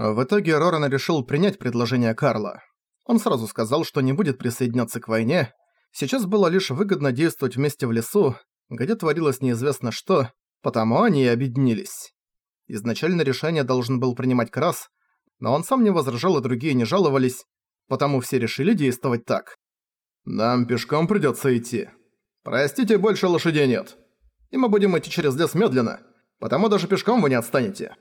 В итоге Роран решил принять предложение Карла. Он сразу сказал, что не будет присоединяться к войне. Сейчас было лишь выгодно действовать вместе в лесу, где творилось неизвестно что, потому они и объединились. Изначально решение должен был принимать Крас, но он сам не возражал и другие не жаловались, потому все решили действовать так. «Нам пешком придётся идти. Простите, больше лошадей нет. И мы будем идти через лес медленно, потому даже пешком вы не отстанете».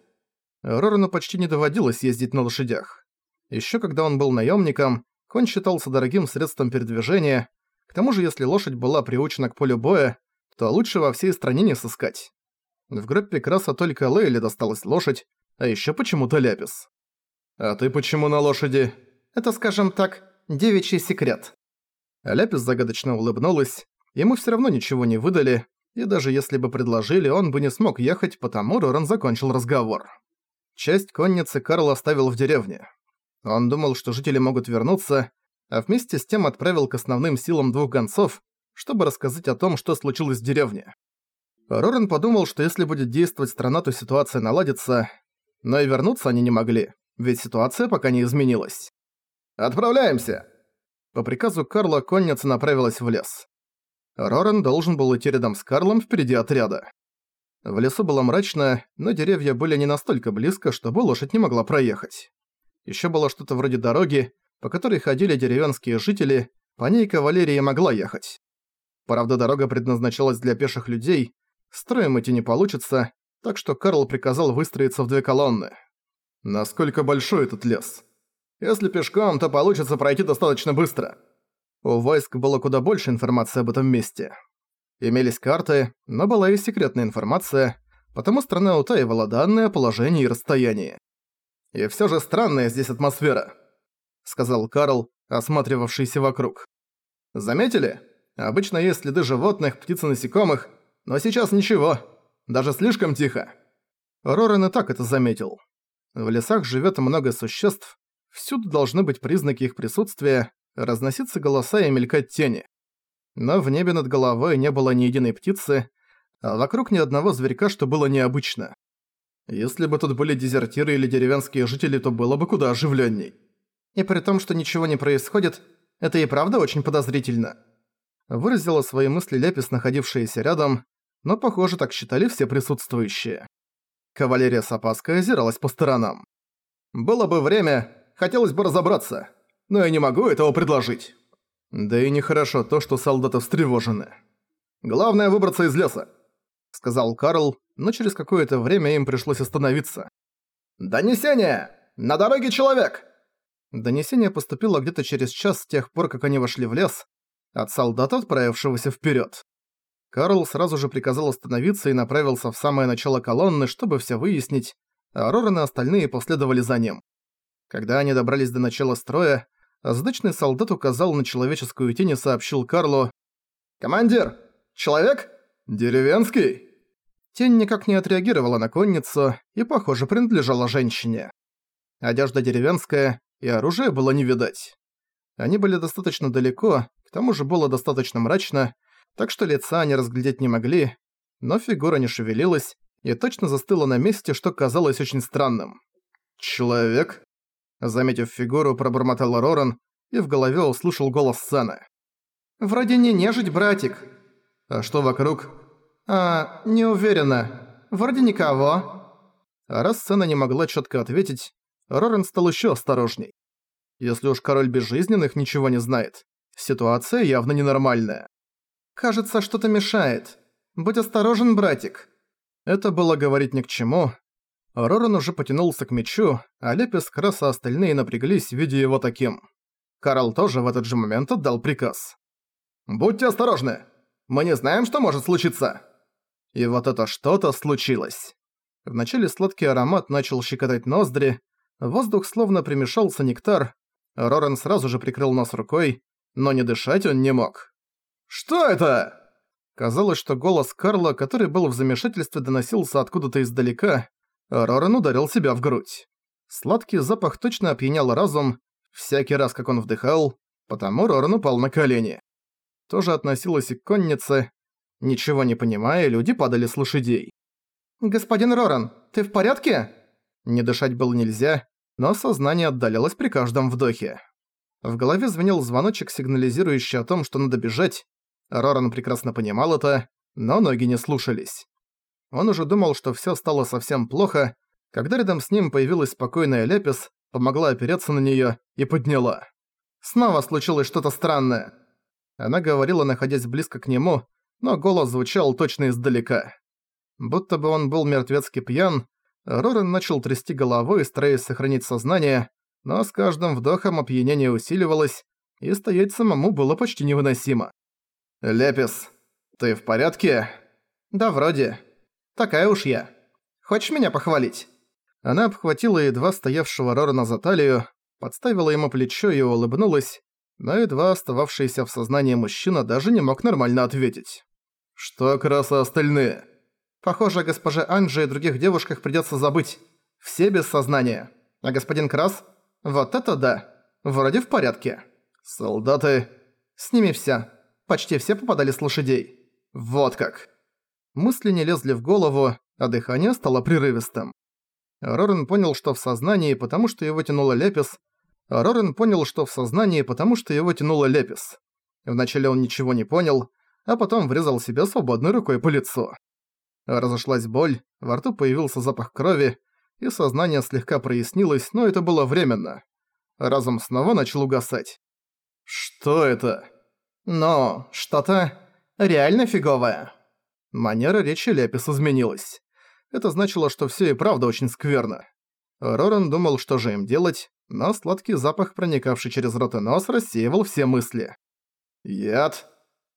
Рорану почти не доводилось ездить на лошадях. Ещё когда он был наёмником, конь считался дорогим средством передвижения, к тому же если лошадь была приучена к полю боя, то лучше во всей стране не сыскать. В группе Краса только Лейли досталась лошадь, а ещё почему-то Ляпис. «А ты почему на лошади?» «Это, скажем так, девичий секрет». Ляпис загадочно улыбнулась, ему всё равно ничего не выдали, и даже если бы предложили, он бы не смог ехать, потому Роран закончил разговор. Часть конницы Карл оставил в деревне. Он думал, что жители могут вернуться, а вместе с тем отправил к основным силам двух гонцов, чтобы рассказать о том, что случилось в деревне. Рорен подумал, что если будет действовать страна, то ситуация наладится, но и вернуться они не могли, ведь ситуация пока не изменилась. «Отправляемся!» По приказу Карла конница направилась в лес. Рорен должен был идти рядом с Карлом впереди отряда. В лесу было мрачно, но деревья были не настолько близко, чтобы лошадь не могла проехать. Ещё было что-то вроде дороги, по которой ходили деревенские жители, по ней кавалерия могла ехать. Правда, дорога предназначалась для пеших людей, строем идти не получится, так что Карл приказал выстроиться в две колонны. Насколько большой этот лес? Если пешком, то получится пройти достаточно быстро. У войск было куда больше информации об этом месте. Имелись карты, но была и секретная информация, потому страна утаивала данные о положении и расстоянии. «И всё же странная здесь атмосфера», — сказал Карл, осматривавшийся вокруг. «Заметили? Обычно есть следы животных, птиц и насекомых, но сейчас ничего. Даже слишком тихо. Рорен и так это заметил. В лесах живет много существ, всюду должны быть признаки их присутствия, разноситься голоса и мелькать тени. Но в небе над головой не было ни единой птицы, а вокруг ни одного зверька, что было необычно. Если бы тут были дезертиры или деревенские жители, то было бы куда оживленней. И при том, что ничего не происходит, это и правда очень подозрительно выразила свои мысли Ляпис, находившаяся рядом, но, похоже, так считали все присутствующие. Кавалерия с опаской озиралась по сторонам. «Было бы время, хотелось бы разобраться, но я не могу этого предложить». Да и нехорошо то, что солдаты встревожены. «Главное выбраться из леса», — сказал Карл, но через какое-то время им пришлось остановиться. «Донесение! На дороге человек!» Донесение поступило где-то через час с тех пор, как они вошли в лес, от солдата, отправившегося вперед. Карл сразу же приказал остановиться и направился в самое начало колонны, чтобы все выяснить, а Роран и остальные последовали за ним. Когда они добрались до начала строя, сдачный солдат указал на человеческую тень и сообщил Карлу «Командир! Человек? Деревенский?» Тень никак не отреагировала на конницу и, похоже, принадлежала женщине. Одежда деревенская, и оружие было не видать. Они были достаточно далеко, к тому же было достаточно мрачно, так что лица они разглядеть не могли, но фигура не шевелилась и точно застыла на месте, что казалось очень странным. «Человек?» Заметив фигуру, пробормотал Роран и в голове услышал голос Сэна. «Вроде не нежить, братик». «А что вокруг?» «А, не уверена. Вроде никого». А раз Сэна не могла четко ответить, Роран стал еще осторожней. Если уж король безжизненных ничего не знает, Ситуация явно ненормальная. «Кажется, что-то мешает. Будь осторожен, братик». Это было говорить ни к чему. Роран уже потянулся к мечу, а Лепис, Краса и остальные напряглись, видя его таким. Карл тоже в этот же момент отдал приказ. «Будьте осторожны! Мы не знаем, что может случиться!» И вот это что-то случилось. Вначале сладкий аромат начал щекотать ноздри, воздух словно примешался нектар, Роран сразу же прикрыл нос рукой, но не дышать он не мог. «Что это?» Казалось, что голос Карла, который был в замешательстве, доносился откуда-то издалека, Роран ударил себя в грудь. Сладкий запах точно опьянял разум, всякий раз, как он вдыхал, потому Роран упал на колени. Тоже относилось и к коннице. Ничего не понимая, люди падали с лошадей. «Господин Роран, ты в порядке?» Не дышать было нельзя, но сознание отдалялось при каждом вдохе. В голове звенел звоночек, сигнализирующий о том, что надо бежать. Роран прекрасно понимал это, но ноги не слушались. Он уже думал, что всё стало совсем плохо, когда рядом с ним появилась спокойная Лепис, помогла опереться на неё и подняла. Снова случилось что-то странное. Она говорила, находясь близко к нему, но голос звучал точно издалека. Будто бы он был мертвецки пьян, Рорен начал трясти головой, стараясь сохранить сознание, но с каждым вдохом опьянение усиливалось, и стоять самому было почти невыносимо. «Лепис, ты в порядке?» «Да, вроде. Такая уж я. Хочешь меня похвалить?» Она обхватила едва стоявшего Рорана за талию, подставила ему плечо и улыбнулась, но едва остававшийся в сознании мужчина даже не мог нормально ответить. «Что краса остальные?» «Похоже, госпоже Анже и других девушках придётся забыть. Все без сознания. А господин Крас? Вот это да. Вроде в порядке. Солдаты... С ними вся. Почти все попадали с лошадей. Вот как». Мысли не лезли в голову, а дыхание стало прерывистым. Рорен понял, что в сознании, потому что его тянуло Лепис. Рорен понял, что в сознании, потому что его тянуло Лепис. Вначале он ничего не понял, а потом врезал себя свободной рукой по лицу. Разошлась боль, во рту появился запах крови, и сознание слегка прояснилось, но это было временно. Разум снова начал угасать. «Что это?» «Но что-то реально фиговое». Манера речи Лепис изменилась это значило, что все и правда очень скверно. Роран думал, что же им делать, но сладкий запах, проникавший через рот и нос, рассеивал все мысли. «Яд?»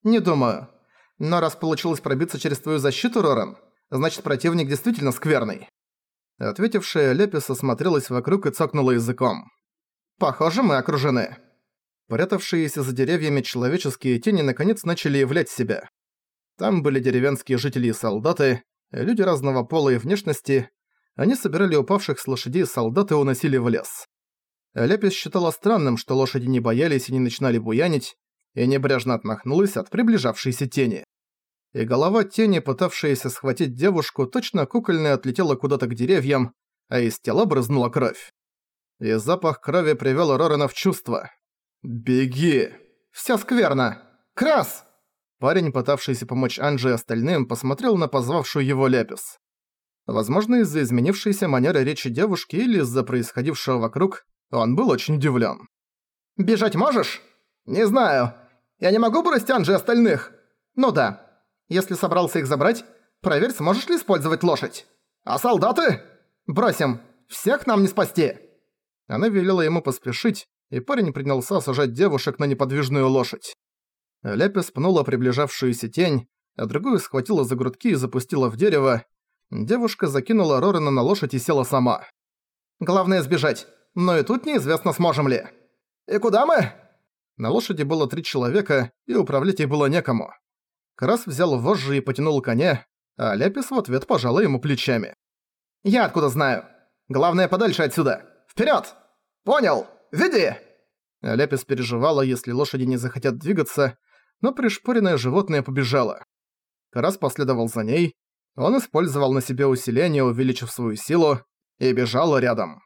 «Не думаю. Но раз получилось пробиться через твою защиту, Роран, значит противник действительно скверный». Ответившая Лепис осмотрелась вокруг и цокнула языком. «Похоже, мы окружены». Прятавшиеся за деревьями человеческие тени наконец начали являть себя. Там были деревенские жители и солдаты, люди разного пола и внешности, они собирали упавших с лошадей солдат и уносили в лес. Лепис считала странным, что лошади не боялись и не начинали буянить, и небрежно отмахнулась от приближавшейся тени. И голова тени, пытавшаяся схватить девушку, точно кукольная отлетела куда-то к деревьям, а из тела брызнула кровь. И запах крови привёл Рорена в чувство. «Беги!» «Всё скверно! Крас!» Парень, пытавшийся помочь Анже и остальным, посмотрел на позвавшую его Лепис. Возможно, из-за изменившейся манеры речи девушки или из-за происходившего вокруг, он был очень удивлен. «Бежать можешь?» «Не знаю. Я не могу бросить Анже и остальных?» «Ну да. Если собрался их забрать, проверь, сможешь ли использовать лошадь. А солдаты? Бросим. Всех нам не спасти!» Она велела ему поспешить, и парень принялся сажать девушек на неподвижную лошадь. Ляпис пнула приближавшуюся тень, а другую схватила за грудки и запустила в дерево. Девушка закинула Рорена на лошадь и села сама. «Главное сбежать, но и тут неизвестно, сможем ли». «И куда мы?» На лошади было три человека, и управлять ей было некому. Крас взял вожжи и потянул коня, а Ляпис в ответ пожала ему плечами. «Я откуда знаю? Главное подальше отсюда! Вперед! Понял! Веди!» Ляпис переживала, если лошади не захотят двигаться, но пришпоренное животное побежало. Карас последовал за ней, он использовал на себе усиление, увеличив свою силу, и бежал рядом.